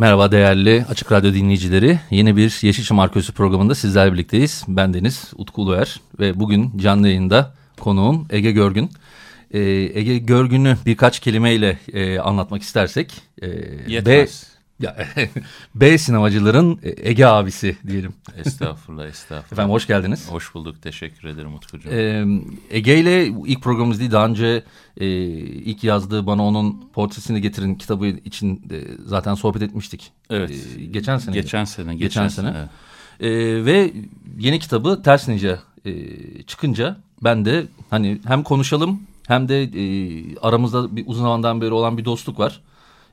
Merhaba değerli Açık Radyo dinleyicileri. Yeni bir Yeşilçam Arkeolojisi programında sizlerle birlikteyiz. Ben Deniz Utku Uluer ve bugün canlı yayında konuğum Ege Görgün. Ee, Ege Görgün'ü birkaç kelimeyle e, anlatmak istersek. E, Yetmez. Ya, B sinemacıların Ege abisi diyelim. Estağfurullah, estağfurullah. Efendim hoş geldiniz. Hoş bulduk, teşekkür ederim Utkucuğum. Ee, Ege ile ilk programımız değil, daha önce e, ilk yazdığı bana onun portresini getirin kitabı için e, zaten sohbet etmiştik. Evet. Ee, geçen sene. Geçen sene. Geçen, geçen sene. sene. Evet. Ee, ve yeni kitabı Ters Ninja e, çıkınca ben de hani hem konuşalım hem de e, aramızda bir uzun zamandan beri olan bir dostluk var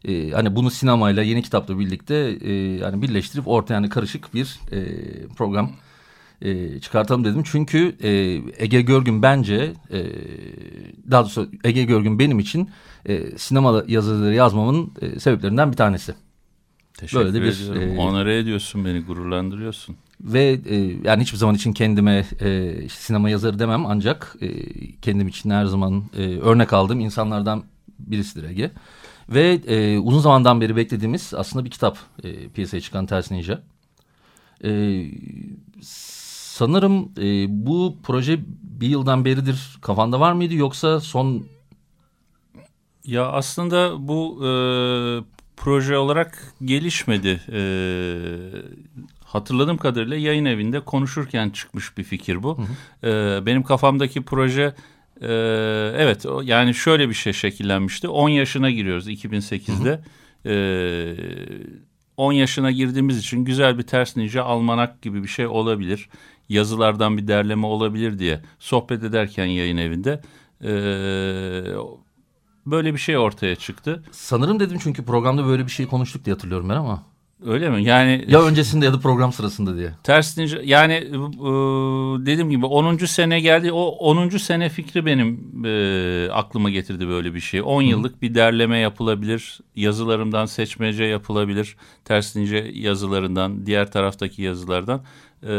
e, hani bunu sinemayla yeni kitapla birlikte e, yani birleştirip ortaya yani karışık bir e, program e, çıkartalım dedim. Çünkü e, Ege Görgün bence e, daha doğrusu Ege Görgün benim için e, sinema yazıları yazmamın e, sebeplerinden bir tanesi. Teşekkür Böyle de bir, ediyorum. E, Onore ediyorsun beni, gururlandırıyorsun. Ve e, yani hiçbir zaman için kendime e, sinema yazarı demem ancak e, kendim için her zaman e, örnek aldığım insanlardan birisidir Ege. Ve e, uzun zamandan beri beklediğimiz aslında bir kitap e, piyasaya çıkan Ters Ninja. E, sanırım e, bu proje bir yıldan beridir kafanda var mıydı yoksa son... Ya aslında bu e, proje olarak gelişmedi. E, hatırladığım kadarıyla yayın evinde konuşurken çıkmış bir fikir bu. Hı hı. E, benim kafamdaki proje ee, evet yani şöyle bir şey şekillenmişti. 10 yaşına giriyoruz 2008'de. Ee, 10 yaşına girdiğimiz için güzel bir ters ninja almanak gibi bir şey olabilir. Yazılardan bir derleme olabilir diye sohbet ederken yayın evinde e, böyle bir şey ortaya çıktı. Sanırım dedim çünkü programda böyle bir şey konuştuk diye hatırlıyorum ben ama. Öyle mi? Yani ya öncesinde ya da program sırasında diye. Ters ninja yani e, dediğim gibi 10. sene geldi. O 10. sene fikri benim e, aklıma getirdi böyle bir şey. 10 yıllık bir derleme yapılabilir. Yazılarımdan seçmece yapılabilir. Ters ninja yazılarından, diğer taraftaki yazılardan. E,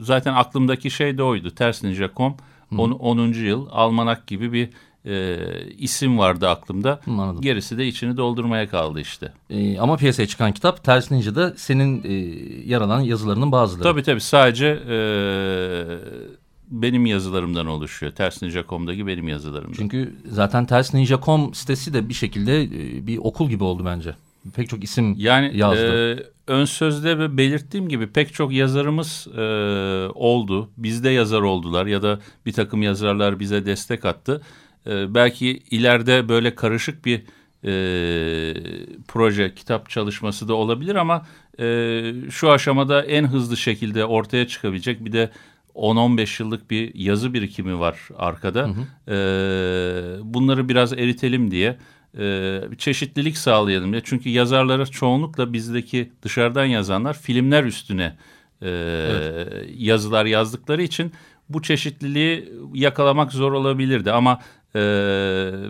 zaten aklımdaki şey de oydu. Ters ninja.com 10. yıl almanak gibi bir e, isim vardı aklımda. Anladım. Gerisi de içini doldurmaya kaldı işte. E, ama piyasaya çıkan kitap Ters Ninja'da senin e, yer alan yazılarının bazıları. Tabii tabii sadece e, benim yazılarımdan oluşuyor. Tersninja.com'daki benim yazılarımdan. Çünkü zaten Tersninja.com sitesi de bir şekilde e, bir okul gibi oldu bence. Pek çok isim yani, yazdı. E, ön sözde belirttiğim gibi pek çok yazarımız e, oldu. Bizde yazar oldular ya da bir takım yazarlar bize destek attı e, belki ileride böyle karışık bir e, proje, kitap çalışması da olabilir ama e, şu aşamada en hızlı şekilde ortaya çıkabilecek bir de 10-15 yıllık bir yazı birikimi var arkada. Hı hı. E, bunları biraz eritelim diye e, çeşitlilik sağlayalım diye. Çünkü yazarlara çoğunlukla bizdeki dışarıdan yazanlar filmler üstüne e, evet. yazılar yazdıkları için bu çeşitliliği yakalamak zor olabilirdi. Ama e,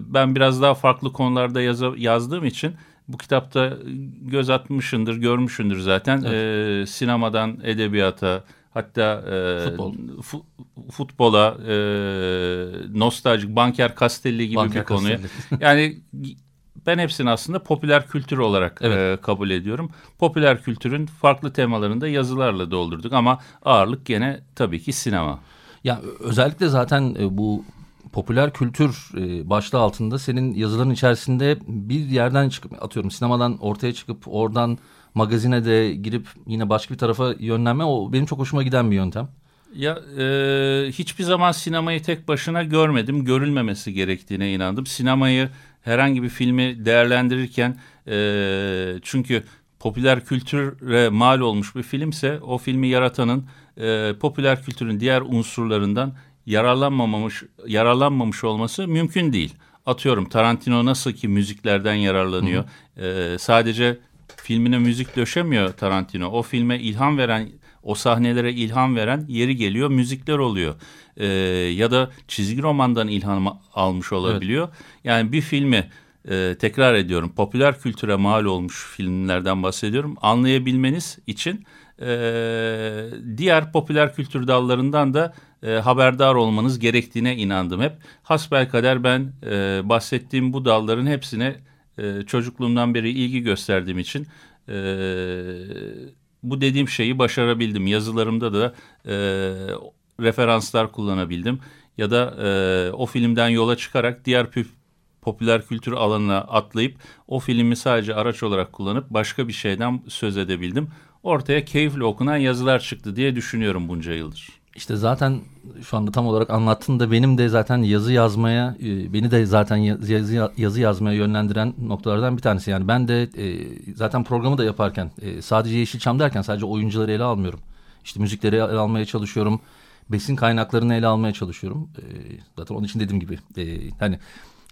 ben biraz daha farklı konularda yaz, yazdığım için bu kitapta göz atmışındır, görmüşündür zaten. Evet. E, sinemadan edebiyata, hatta e, Futbol. fu, futbola, e, nostaljik, Banker Castelli gibi Banker bir konuya. yani ben hepsini aslında popüler kültür olarak evet. e, kabul ediyorum. Popüler kültürün farklı temalarında yazılarla doldurduk ama ağırlık gene tabii ki sinema. Ya özellikle zaten e, bu popüler kültür e, başlığı altında senin yazıların içerisinde bir yerden çıkıp atıyorum sinemadan ortaya çıkıp oradan magazine de girip yine başka bir tarafa yönlenme o benim çok hoşuma giden bir yöntem. Ya e, hiçbir zaman sinemayı tek başına görmedim. Görülmemesi gerektiğine inandım. Sinemayı herhangi bir filmi değerlendirirken e, çünkü popüler kültüre mal olmuş bir filmse o filmi yaratanın e, popüler kültürün diğer unsurlarından yararlanmamış yararlanmamış olması mümkün değil. atıyorum Tarantino nasıl ki müziklerden yararlanıyor. E, sadece filmine müzik döşemiyor Tarantino. O filme ilham veren, o sahnelere ilham veren yeri geliyor müzikler oluyor. E, ya da çizgi romandan ilham almış olabiliyor. Evet. Yani bir filmi e, tekrar ediyorum popüler kültüre mal olmuş filmlerden bahsediyorum. Anlayabilmeniz için e, diğer popüler kültür dallarından da e, haberdar olmanız gerektiğine inandım hep. Hasbelkader ben e, bahsettiğim bu dalların hepsine e, çocukluğumdan beri ilgi gösterdiğim için e, bu dediğim şeyi başarabildim. Yazılarımda da e, referanslar kullanabildim. Ya da e, o filmden yola çıkarak diğer püf, popüler kültür alanına atlayıp o filmi sadece araç olarak kullanıp başka bir şeyden söz edebildim. Ortaya keyifli okunan yazılar çıktı diye düşünüyorum bunca yıldır. İşte zaten şu anda tam olarak anlattın da benim de zaten yazı yazmaya e, beni de zaten yazı, yazı yazmaya yönlendiren noktalardan bir tanesi. Yani ben de e, zaten programı da yaparken e, sadece Yeşilçam derken sadece oyuncuları ele almıyorum. İşte müzikleri ele almaya çalışıyorum. Besin kaynaklarını ele almaya çalışıyorum. Zaten onun için dediğim gibi hani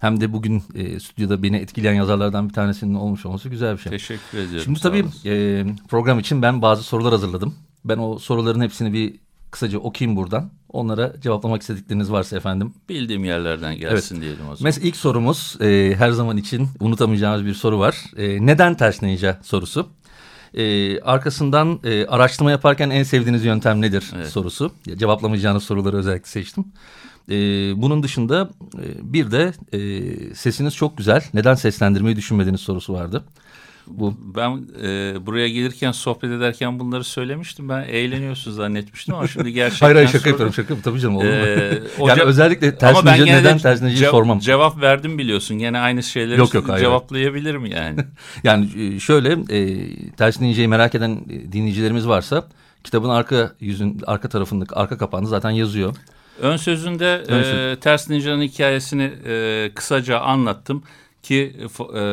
hem de bugün e, stüdyoda beni etkileyen yazarlardan bir tanesinin olmuş olması güzel bir şey. Teşekkür ediyorum. Şimdi tabii e, program için ben bazı sorular hazırladım. Ben o soruların hepsini bir kısaca okuyayım buradan. Onlara cevaplamak istedikleriniz varsa efendim. Bildiğim yerlerden gelsin evet. diyelim o zaman. Mesela ilk sorumuz e, her zaman için unutamayacağımız bir soru var. E, neden ters ninja sorusu. E, arkasından e, araştırma yaparken en sevdiğiniz yöntem nedir evet. sorusu. Cevaplamayacağınız soruları özellikle seçtim. E, bunun dışında e, bir de e, sesiniz çok güzel. Neden seslendirmeyi düşünmediğiniz sorusu vardı. Bu. Ben e, buraya gelirken sohbet ederken bunları söylemiştim. Ben eğleniyorsun zannetmiştim ama şimdi gerçekten... hayır hayır şaka sordum. yapıyorum şaka tabii canım olur mu? Ee, yani özellikle tersinice neden tersiniceyi cev sormam. Cevap verdim biliyorsun. Gene aynı şeyleri yok, yok, hayır, cevaplayabilirim yani. yani e, şöyle e, tersiniceyi merak eden e, dinleyicilerimiz varsa kitabın arka yüzün arka tarafındaki arka kapağında zaten yazıyor. Ön sözünde Ön söz. e, Ters Ninja'nın hikayesini e, kısaca anlattım ki e,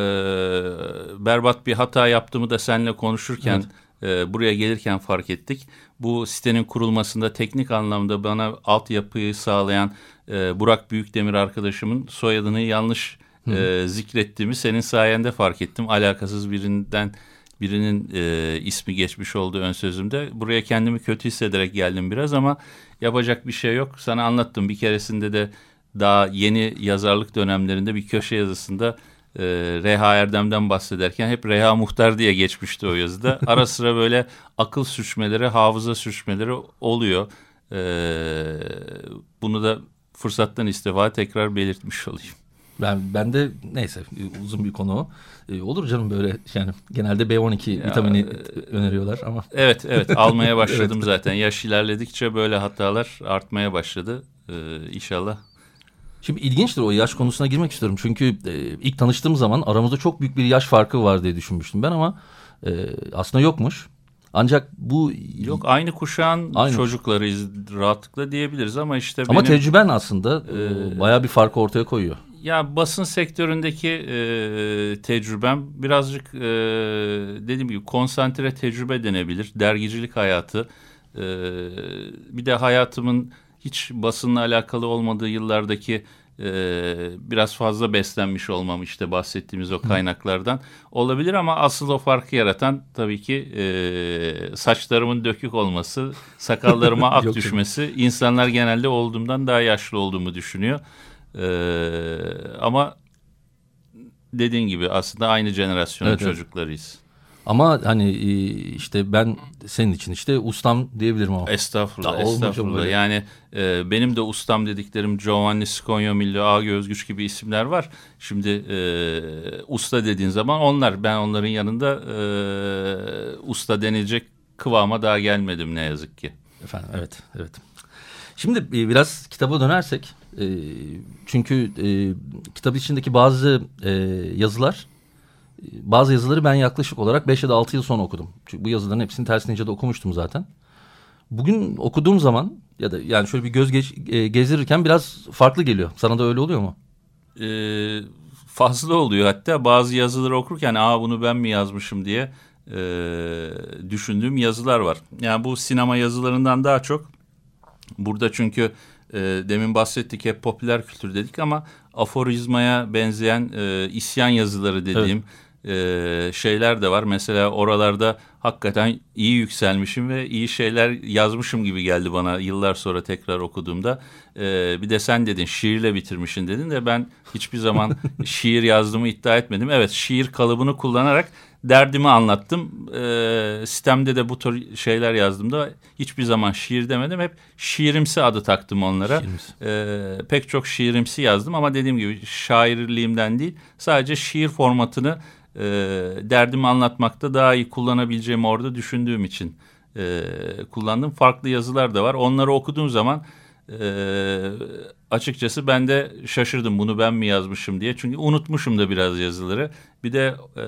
berbat bir hata yaptığımı da seninle konuşurken evet. e, buraya gelirken fark ettik. Bu sitenin kurulmasında teknik anlamda bana altyapıyı sağlayan e, Burak Büyükdemir arkadaşımın soyadını yanlış e, zikrettiğimi senin sayende fark ettim. Alakasız birinden birinin e, ismi geçmiş oldu ön sözümde. Buraya kendimi kötü hissederek geldim biraz ama yapacak bir şey yok. Sana anlattım bir keresinde de daha yeni yazarlık dönemlerinde bir köşe yazısında e, Reha Erdem'den bahsederken hep Reha Muhtar diye geçmişti o yazıda. Ara sıra böyle akıl sürçmeleri, hafıza sürçmeleri oluyor. E, bunu da fırsattan istifa tekrar belirtmiş olayım. Ben ben de neyse uzun bir konu e, olur canım böyle yani genelde B12 ya, vitamini e, öneriyorlar ama. Evet evet almaya başladım evet. zaten. Yaş ilerledikçe böyle hatalar artmaya başladı. Ee, inşallah Şimdi ilginçtir o yaş konusuna girmek istiyorum. Çünkü e, ilk tanıştığım zaman aramızda çok büyük bir yaş farkı var diye düşünmüştüm ben ama e, aslında yokmuş. Ancak bu... Yok aynı kuşağın aynı. çocuklarıyız rahatlıkla diyebiliriz ama işte Ama benim, tecrüben aslında e, bayağı bir farkı ortaya koyuyor. Ya basın sektöründeki e, tecrübem birazcık e, dediğim gibi konsantre tecrübe denebilir. Dergicilik hayatı. E, bir de hayatımın hiç basınla alakalı olmadığı yıllardaki e, biraz fazla beslenmiş olmam işte bahsettiğimiz o kaynaklardan olabilir ama asıl o farkı yaratan tabii ki e, saçlarımın dökük olması, sakallarıma ak düşmesi. İnsanlar genelde olduğumdan daha yaşlı olduğumu düşünüyor. E, ama dediğin gibi aslında aynı jenerasyonun evet, çocuklarıyız. Evet. Ama hani e, işte ben senin için işte ustam diyebilirim ama. Estağfurullah, Daha estağfurullah. Yani e, benim de ustam dediklerim Giovanni Scognamillo, Ağgö Özgüç gibi isimler var. Şimdi e, usta dediğin zaman onlar. Ben onların yanında e, usta denilecek kıvama daha gelmedim ne yazık ki. Efendim evet, evet. Şimdi e, biraz kitaba dönersek, e, çünkü e, kitap içindeki bazı e, yazılar bazı yazıları ben yaklaşık olarak 5 ya da 6 yıl sonra okudum. Çünkü bu yazıların hepsini ters de okumuştum zaten. Bugün okuduğum zaman ya da yani şöyle bir göz geç, e, gezdirirken biraz farklı geliyor. Sana da öyle oluyor mu? Ee, fazla oluyor hatta bazı yazıları okurken aa bunu ben mi yazmışım diye e, düşündüğüm yazılar var. Yani bu sinema yazılarından daha çok burada çünkü e, demin bahsettik hep popüler kültür dedik ama aforizmaya benzeyen e, isyan yazıları dediğim e, şeyler de var. Mesela oralarda hakikaten iyi yükselmişim ve iyi şeyler yazmışım gibi geldi bana yıllar sonra tekrar okuduğumda. E, bir de sen dedin şiirle bitirmişsin dedin de ben hiçbir zaman şiir yazdığımı iddia etmedim. Evet şiir kalıbını kullanarak derdimi anlattım. E, sistemde de bu tür şeyler yazdığımda hiçbir zaman şiir demedim. Hep şiirimsi adı taktım onlara. E, pek çok şiirimsi yazdım ama dediğim gibi şairliğimden değil sadece şiir formatını e, derdimi anlatmakta daha iyi kullanabileceğimi orada düşündüğüm için e, kullandım. Farklı yazılar da var. Onları okuduğum zaman e, açıkçası ben de şaşırdım bunu ben mi yazmışım diye. Çünkü unutmuşum da biraz yazıları. Bir de e,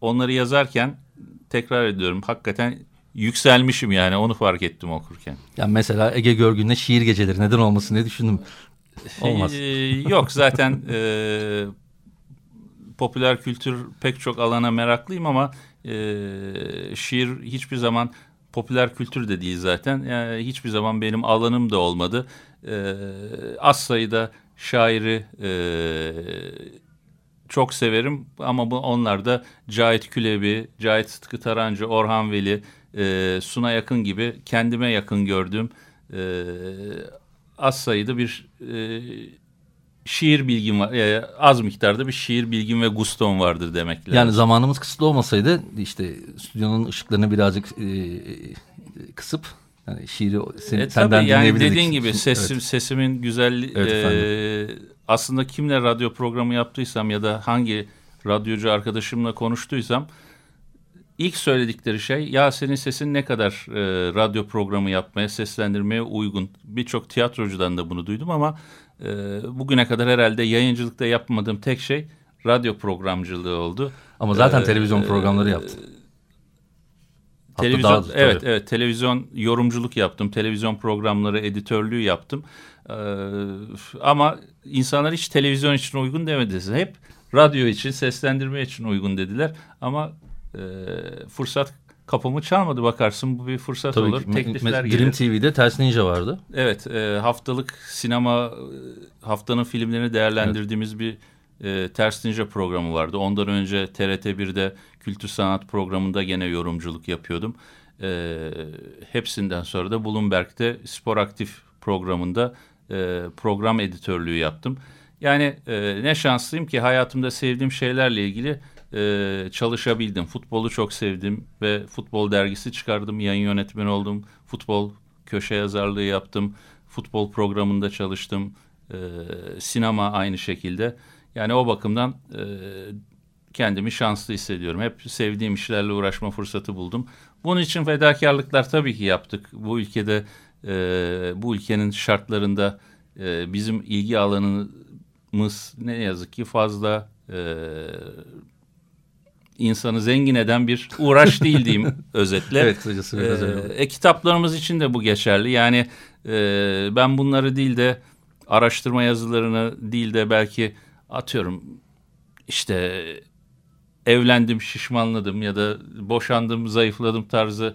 onları yazarken tekrar ediyorum hakikaten yükselmişim yani onu fark ettim okurken. Yani mesela Ege Görgün'le şiir geceleri neden olmasın diye düşündüm. Olmaz. Ee, yok zaten e, popüler kültür pek çok alana meraklıyım ama e, şiir hiçbir zaman popüler kültür de değil zaten. Yani hiçbir zaman benim alanım da olmadı. E, az sayıda şairi e, çok severim ama bu onlar da Cahit Külebi, Cahit Sıtkı Tarancı, Orhan Veli, e, Suna Yakın gibi kendime yakın gördüğüm e, az sayıda bir e, şiir bilgim var. Yani az miktarda bir şiir bilgim ve gustom vardır demek lazım. Yani zamanımız kısıtlı olmasaydı işte stüdyonun ışıklarını birazcık e, kısıp yani şiiri sen, e, senden tabii yani dediğin gibi sesim, Evet. sesimin güzelliği Evet e, aslında kimle radyo programı yaptıysam ya da hangi radyocu arkadaşımla konuştuysam ilk söyledikleri şey ya senin sesin ne kadar e, radyo programı yapmaya seslendirmeye uygun. Birçok tiyatrocudan da bunu duydum ama e, bugüne kadar herhalde yayıncılıkta yapmadığım tek şey radyo programcılığı oldu. Ama zaten Ee, televizyon programları yaptın. Hatta Televizyon daha da- evet evet televizyon yorumculuk yaptım. Televizyon programları editörlüğü yaptım. Ee, ama insanlar hiç televizyon için uygun demedi. Hep radyo için, seslendirme için uygun dediler. Ama e, fırsat kapımı çalmadı bakarsın bu bir fırsat Tabii olur. ki. Teklifler gelir. Dream TV'de Ters Ninja vardı. Evet, e, haftalık sinema e, haftanın filmlerini değerlendirdiğimiz bir e, Ters Ninja programı vardı. Ondan önce TRT1'de Kültür Sanat programında gene yorumculuk yapıyordum. E, hepsinden sonra da Bloomberg'de Spor Aktif programında e, program editörlüğü yaptım. Yani e, ne şanslıyım ki hayatımda sevdiğim şeylerle ilgili e, çalışabildim. Futbolu çok sevdim ve futbol dergisi çıkardım. Yayın yönetmeni oldum. Futbol köşe yazarlığı yaptım. Futbol programında çalıştım. E, sinema aynı şekilde. Yani o bakımdan e, kendimi şanslı hissediyorum. Hep sevdiğim işlerle uğraşma fırsatı buldum. Bunun için fedakarlıklar tabii ki yaptık. Bu ülkede, e, bu ülkenin şartlarında e, bizim ilgi alanımız ne yazık ki fazla e, insanı zengin eden bir uğraş değil diyeyim özetle. Evet kısacası biraz öyle. Ee, e, kitaplarımız için de bu geçerli. Yani e, ben bunları değil de araştırma yazılarını değil de belki atıyorum işte evlendim şişmanladım ya da boşandım zayıfladım tarzı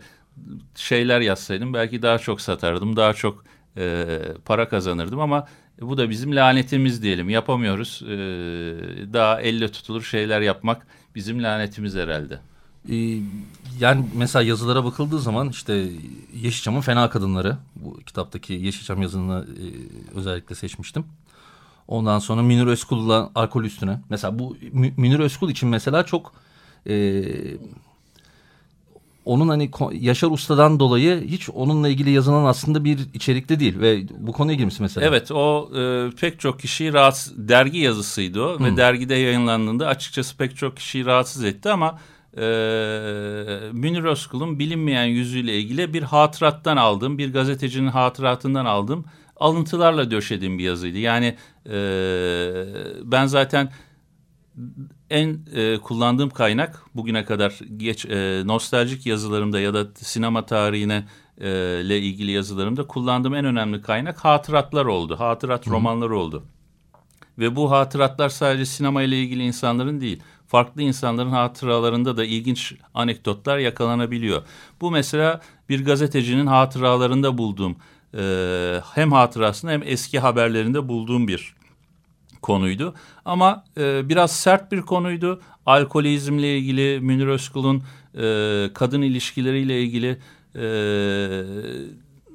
şeyler yazsaydım belki daha çok satardım daha çok e, para kazanırdım ama bu da bizim lanetimiz diyelim yapamıyoruz E, daha elle tutulur şeyler yapmak bizim lanetimiz herhalde. Ee, yani mesela yazılara bakıldığı zaman işte Yeşilçam'ın Fena Kadınları bu kitaptaki Yeşilçam yazını e, özellikle seçmiştim. Ondan sonra Münir Özkul'la alkol üstüne. Mesela bu Mü- Münir Özkul için mesela çok e, onun hani Yaşar Usta'dan dolayı hiç onunla ilgili yazılan aslında bir içerikte değil ve bu konuya girmiş mesela. Evet o e, pek çok kişiyi rahatsız dergi yazısıydı o ve dergide yayınlandığında açıkçası pek çok kişiyi rahatsız etti ama e, Münir Özkul'un bilinmeyen yüzüyle ilgili bir hatırattan aldığım bir gazetecinin hatıratından aldığım alıntılarla döşediğim bir yazıydı. Yani e, ben zaten en e, kullandığım kaynak bugüne kadar geç e, nostaljik yazılarımda ya da sinema tarihine e, ile ilgili yazılarımda kullandığım en önemli kaynak hatıratlar oldu. Hatırat romanları oldu. Ve bu hatıratlar sadece sinema ile ilgili insanların değil, farklı insanların hatıralarında da ilginç anekdotlar yakalanabiliyor. Bu mesela bir gazetecinin hatıralarında bulduğum e, hem hatırasında hem eski haberlerinde bulduğum bir konuydu. Ama e, biraz sert bir konuydu. Alkolizmle ilgili Münir Özkul'un e, kadın ilişkileriyle ilgili e,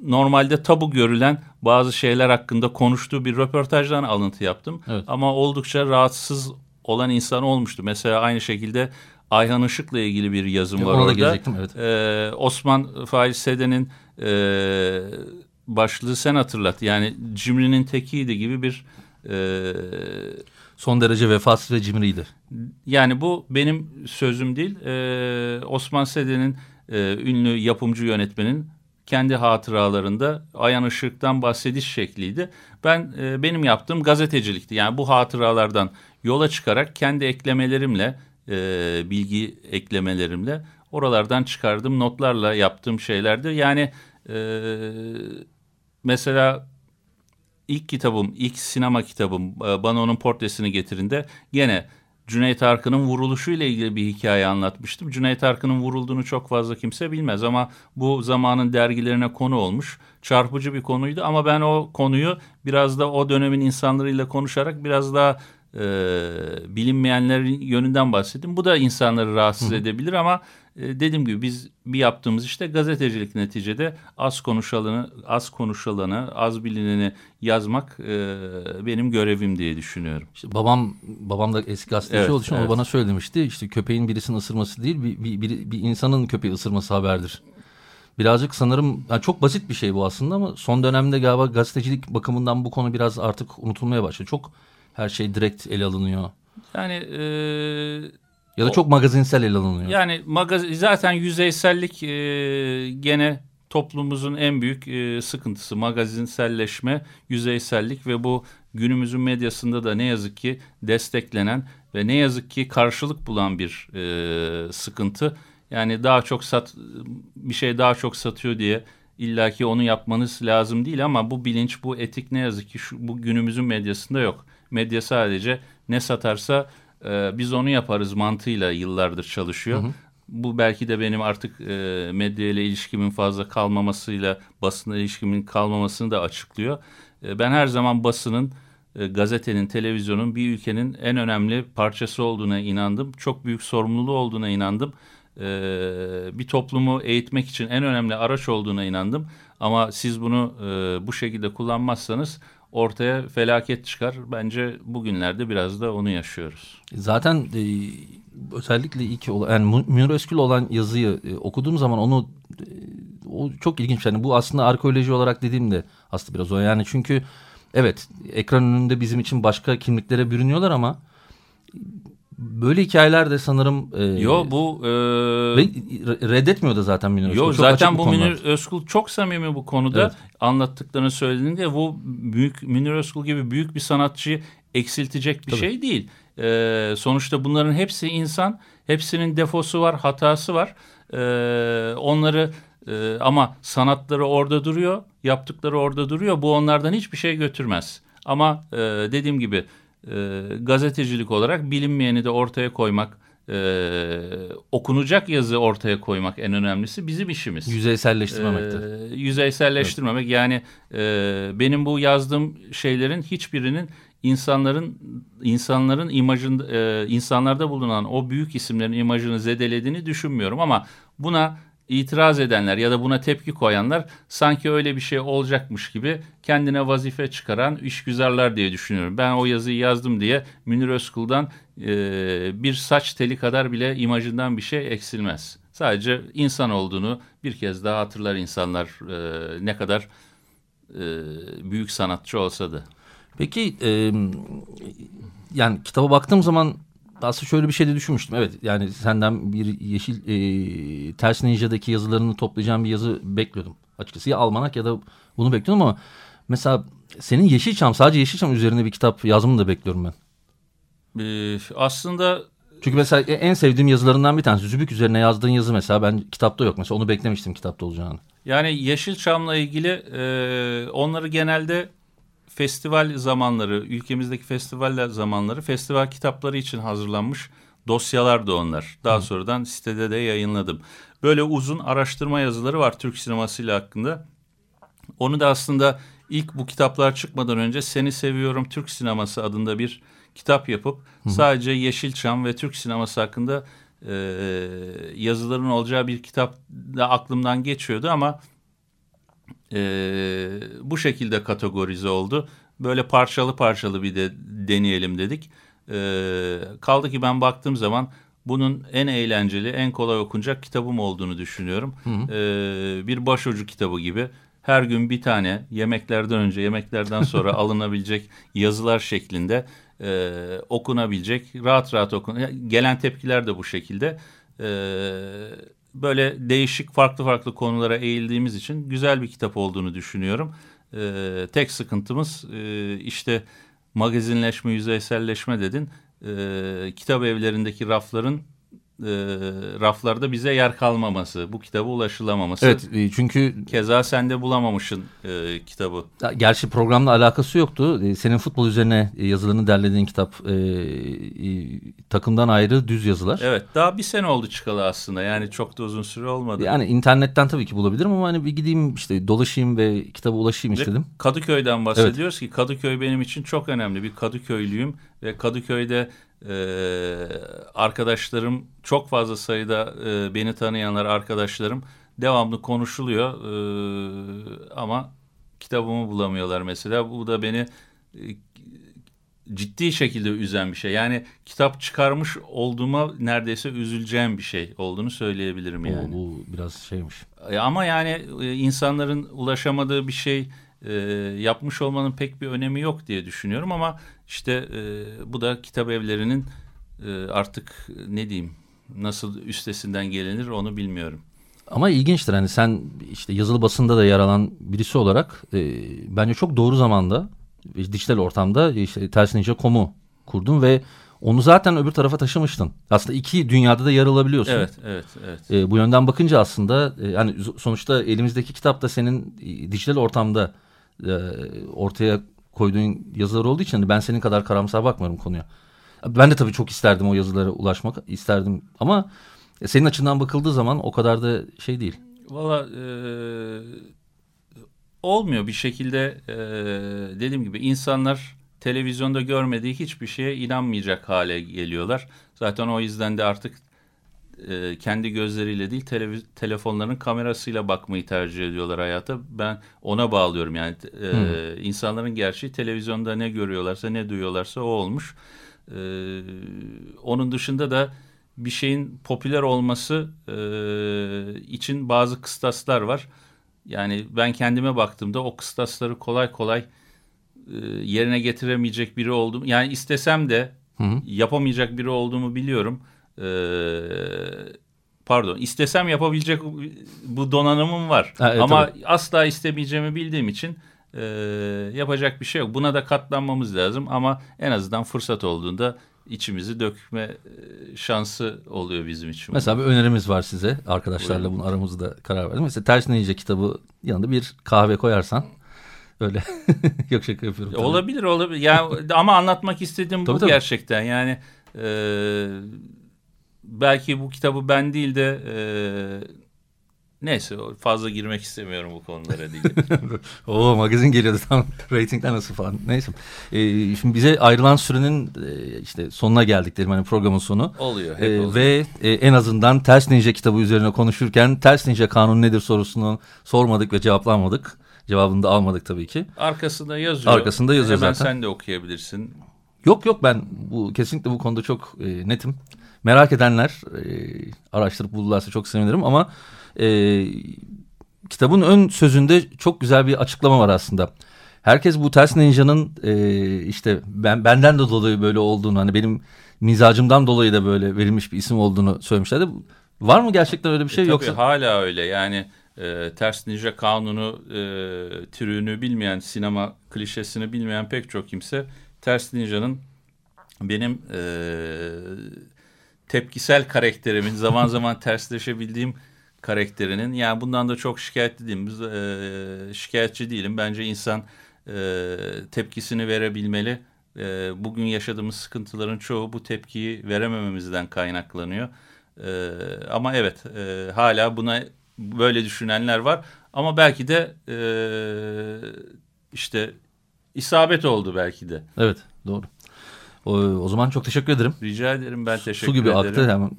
normalde tabu görülen bazı şeyler hakkında konuştuğu bir röportajdan alıntı yaptım. Evet. Ama oldukça rahatsız olan insan olmuştu. Mesela aynı şekilde Ayhan Işık'la ilgili bir yazım Ya var orada. evet. Ee, Osman Faiz Seden'in e, başlığı sen hatırlat. Yani cimrinin tekiydi gibi bir e, Son derece vefasız ve cimriydi. yani bu benim sözüm değil. Ee, Osman Seden'in e, ünlü yapımcı yönetmenin kendi hatıralarında Ayan Işık'tan bahsediş şekliydi. Ben e, benim yaptığım gazetecilikti. Yani bu hatıralardan yola çıkarak kendi eklemelerimle, e, bilgi eklemelerimle oralardan çıkardığım notlarla yaptığım şeylerdi. Yani e, mesela ilk kitabım, ilk sinema kitabım e, bana onun portresini getirinde gene Cüneyt Arkın'ın vuruluşuyla ilgili bir hikaye anlatmıştım. Cüneyt Arkın'ın vurulduğunu çok fazla kimse bilmez ama bu zamanın dergilerine konu olmuş. Çarpıcı bir konuydu ama ben o konuyu biraz da o dönemin insanlarıyla konuşarak biraz daha e, bilinmeyenlerin yönünden bahsettim. Bu da insanları rahatsız edebilir ama dediğim gibi biz bir yaptığımız işte gazetecilik neticede az konuşalanı, az konuşalanı, az bilineni yazmak e, benim görevim diye düşünüyorum. İşte babam babam da eski gazeteci Evet, olduğu için evet. o bana söylemişti. İşte köpeğin birisini ısırması değil bir, bir, bir, bir insanın köpeği ısırması haberdir. Birazcık sanırım yani çok basit bir şey bu aslında ama son dönemde galiba gazetecilik bakımından bu konu biraz artık unutulmaya başladı. Çok her şey direkt ele alınıyor. Yani e, Ya da O- çok magazinsel ele alınıyor. Yani magaz zaten yüzeysellik e, gene toplumumuzun en büyük e, sıkıntısı. Magazinselleşme, yüzeysellik ve bu günümüzün medyasında da ne yazık ki desteklenen ve ne yazık ki karşılık bulan bir e, sıkıntı. Yani daha çok sat bir şey daha çok satıyor diye illaki onu yapmanız lazım değil ama bu bilinç, bu etik ne yazık ki şu, bu günümüzün medyasında yok. Medya sadece ne satarsa e, biz onu yaparız mantığıyla yıllardır çalışıyor. Bu belki de benim artık e, medya ile ilişkimin fazla kalmamasıyla basınla ilişkimin kalmamasını da açıklıyor. E, ben her zaman basının, e, gazetenin, televizyonun bir ülkenin en önemli parçası olduğuna inandım. Çok büyük sorumluluğu olduğuna inandım. E, bir toplumu eğitmek için en önemli araç olduğuna inandım. Ama siz bunu e, bu şekilde kullanmazsanız ortaya felaket çıkar. Bence bugünlerde biraz da onu yaşıyoruz. Zaten e, özellikle ilk yani Mü- Münir Özkül olan yazıyı e, okuduğum zaman onu e, o çok ilginç yani bu aslında arkeoloji olarak dediğimde aslında biraz o yani çünkü evet ekran önünde bizim için başka kimliklere bürünüyorlar ama böyle hikayeler de sanırım e, Yo bu e, reddetmiyor da zaten Münir Özkül. Yo Çok zaten bu konular. Münir Özkul çok samimi bu konuda Evet. anlattıklarını söylediğinde bu büyük Münir Özkul gibi büyük bir sanatçıyı eksiltecek bir Tabii. şey değil. Ee, sonuçta bunların hepsi insan, hepsinin defosu var, hatası var. Ee, onları e, ama sanatları orada duruyor, yaptıkları orada duruyor. Bu onlardan hiçbir şey götürmez. Ama e, dediğim gibi e, gazetecilik olarak bilinmeyeni de ortaya koymak, e, okunacak yazı ortaya koymak en önemlisi bizim işimiz. yüzeyselleştirmemekte. Ee, yüzeyselleştirmemek yani e, benim bu yazdığım şeylerin hiçbirinin insanların insanların imajın e, insanlarda bulunan o büyük isimlerin imajını zedelediğini düşünmüyorum ama buna itiraz edenler ya da buna tepki koyanlar sanki öyle bir şey olacakmış gibi kendine vazife çıkaran işgüzarlar diye düşünüyorum. Ben o yazıyı yazdım diye Münir Özkul'dan e, bir saç teli kadar bile imajından bir şey eksilmez. Sadece insan olduğunu bir kez daha hatırlar insanlar e, ne kadar e, büyük sanatçı olsa da. Peki e, yani kitaba baktığım zaman aslında şöyle bir şey de düşünmüştüm. Evet yani senden bir yeşil e, ters ninja'daki yazılarını toplayacağım bir yazı bekliyordum. Açıkçası ya almanak ya da bunu bekliyordum ama mesela senin Yeşilçam sadece Yeşilçam üzerine bir kitap yazımını da bekliyorum ben. E, aslında Çünkü mesela en sevdiğim yazılarından bir tanesi Zübük üzerine yazdığın yazı mesela ben kitapta yok. Mesela onu beklemiştim kitapta olacağını. Yani Yeşilçam'la ilgili e, onları genelde festival zamanları, ülkemizdeki festival zamanları, festival kitapları için hazırlanmış dosyalar da onlar. Daha sonradan sitede de yayınladım. Böyle uzun araştırma yazıları var Türk sinemasıyla hakkında. Onu da aslında ilk bu kitaplar çıkmadan önce Seni Seviyorum Türk Sineması adında bir kitap yapıp Hı. sadece Yeşilçam ve Türk sineması hakkında e, yazıların olacağı bir kitap da aklımdan geçiyordu ama e, bu şekilde kategorize oldu. Böyle parçalı parçalı bir de deneyelim dedik. E, kaldı ki ben baktığım zaman bunun en eğlenceli, en kolay okunacak kitabım olduğunu düşünüyorum. Hı hı. E, bir başucu kitabı gibi her gün bir tane yemeklerden önce yemeklerden sonra alınabilecek yazılar şeklinde e, okunabilecek rahat rahat okun gelen tepkiler de bu şekilde e, böyle değişik farklı farklı konulara eğildiğimiz için güzel bir kitap olduğunu düşünüyorum. E, tek sıkıntımız e, işte magazinleşme yüzeyselleşme dedin e, kitap evlerindeki rafların e, raflarda bize yer kalmaması, bu kitaba ulaşılamaması. Evet e, çünkü... Keza sen de bulamamışsın e, kitabı. Gerçi programla alakası yoktu. E, senin futbol üzerine yazılarını derlediğin kitap e, e, takımdan ayrı düz yazılar. Evet daha bir sene oldu çıkalı aslında yani çok da uzun süre olmadı. Yani internetten tabii ki bulabilirim ama hani bir gideyim işte dolaşayım ve kitaba ulaşayım istedim. Kadıköy'den bahsediyoruz evet. ki Kadıköy benim için çok önemli bir Kadıköylüyüm ve Kadıköy'de ee, arkadaşlarım çok fazla sayıda e, beni tanıyanlar arkadaşlarım devamlı konuşuluyor ee, ama kitabımı bulamıyorlar mesela. Bu da beni e, ciddi şekilde üzen bir şey. Yani kitap çıkarmış olduğuma neredeyse üzüleceğim bir şey olduğunu söyleyebilirim yani. O, bu biraz şeymiş. E, ama yani e, insanların ulaşamadığı bir şey e, yapmış olmanın pek bir önemi yok diye düşünüyorum ama işte e, bu da kitap evlerinin e, artık ne diyeyim nasıl üstesinden gelinir onu bilmiyorum. Ama ilginçtir hani sen işte yazılı basında da yer alan birisi olarak e, bence çok doğru zamanda dijital ortamda işte Telsininja.com'u kurdun ve onu zaten öbür tarafa taşımıştın. Aslında iki dünyada da yer alabiliyorsun. Evet, evet, evet. E, bu yönden bakınca aslında e, yani sonuçta elimizdeki kitap da senin e, dijital ortamda e, ortaya koyduğun yazılar olduğu için ben senin kadar karamsar bakmıyorum konuya. Ben de tabii çok isterdim o yazılara ulaşmak isterdim ama senin açından bakıldığı zaman o kadar da şey değil. Valla e, olmuyor bir şekilde e, dediğim gibi insanlar televizyonda görmediği hiçbir şeye inanmayacak hale geliyorlar. Zaten o yüzden de artık e, kendi gözleriyle değil televiz- telefonların kamerasıyla bakmayı tercih ediyorlar hayata. Ben ona bağlıyorum yani e, hmm. insanların gerçeği televizyonda ne görüyorlarsa ne duyuyorlarsa o olmuş. E, onun dışında da bir şeyin popüler olması e, için bazı kıstaslar var. Yani ben kendime baktığımda o kıstasları kolay kolay e, yerine getiremeyecek biri oldum. Yani istesem de hı hı. yapamayacak biri olduğumu biliyorum e, pardon istesem yapabilecek bu donanımım var. Ha, evet, Ama tabii. asla istemeyeceğimi bildiğim için e, yapacak bir şey yok. Buna da katlanmamız lazım ama en azından fırsat olduğunda içimizi dökme e, şansı oluyor bizim için. Mesela bir önerimiz var size arkadaşlarla Buyurun. bunu aramızda karar verdim. Mesela Ters Ninja kitabı yanında bir kahve koyarsan öyle yok şaka yapıyorum. Tabii. Olabilir olabilir ya ama anlatmak istediğim bu tabii. gerçekten yani e, belki bu kitabı ben değil de e, neyse fazla girmek istemiyorum bu konulara değil. o magazin geliyordu tam reytingler nasıl falan neyse. E, şimdi bize ayrılan sürenin e, işte sonuna geldik derim hani programın sonu. Oluyor hep e, oluyor. Ve e, en azından Ters Ninja kitabı üzerine konuşurken Ters Ninja kanunu nedir sorusunu sormadık ve cevaplanmadık. Cevabını da almadık tabii ki. Arkasında yazıyor. Arkasında yazıyor Hemen zaten. sen de okuyabilirsin. Yok yok ben bu kesinlikle bu konuda çok e, netim. Merak edenler e, araştırıp bulurlarsa çok sevinirim ama e, kitabın ön sözünde çok güzel bir açıklama var aslında. Herkes bu Ters Ninja'nın e, işte ben benden de dolayı böyle olduğunu hani benim mizacımdan dolayı da böyle verilmiş bir isim olduğunu söylemişlerdi. Var mı gerçekten öyle bir şey e, tabii yoksa? hala öyle yani e, Ters Ninja kanunu e, türünü bilmeyen sinema klişesini bilmeyen pek çok kimse Ters Ninja'nın benim e, tepkisel karakterimin zaman zaman tersleşebildiğim karakterinin yani bundan da çok şikayetli değilim. E, şikayetçi değilim. Bence insan e, tepkisini verebilmeli. E, bugün yaşadığımız sıkıntıların çoğu bu tepkiyi veremememizden kaynaklanıyor. E, ama evet e, hala buna böyle düşünenler var. Ama belki de e, işte isabet oldu belki de. Evet doğru. O, o zaman çok teşekkür ederim. Rica ederim ben teşekkür Su gibi ederim. aktı hemen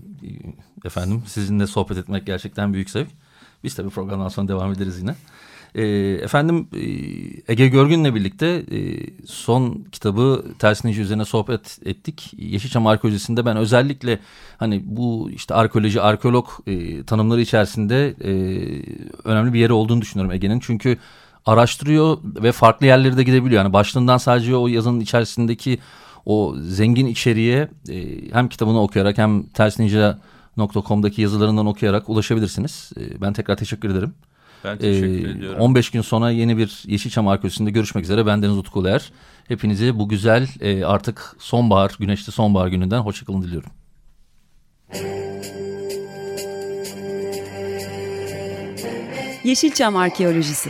efendim sizinle sohbet etmek gerçekten büyük zevk. Biz tabii programdan sonra devam ederiz yine. E, efendim Ege Görgün'le birlikte e, son kitabı Ters Ninja üzerine sohbet ettik. Yeşilçam Arkeolojisi'nde ben özellikle hani bu işte arkeoloji, arkeolog e, tanımları içerisinde e, önemli bir yeri olduğunu düşünüyorum Ege'nin. Çünkü araştırıyor ve farklı yerlere de gidebiliyor. Yani başlığından sadece o yazının içerisindeki o zengin içeriğe e, hem kitabını okuyarak hem tersninja.com'daki yazılarından okuyarak ulaşabilirsiniz. E, ben tekrar teşekkür ederim. Ben teşekkür Ee, ediyorum. 15 gün sonra yeni bir Yeşilçam Arkeolojisi'nde görüşmek üzere. Ben Deniz Utku Uluer. Hepinize bu güzel e, artık sonbahar, güneşli sonbahar gününden hoşçakalın diliyorum. Yeşilçam Arkeolojisi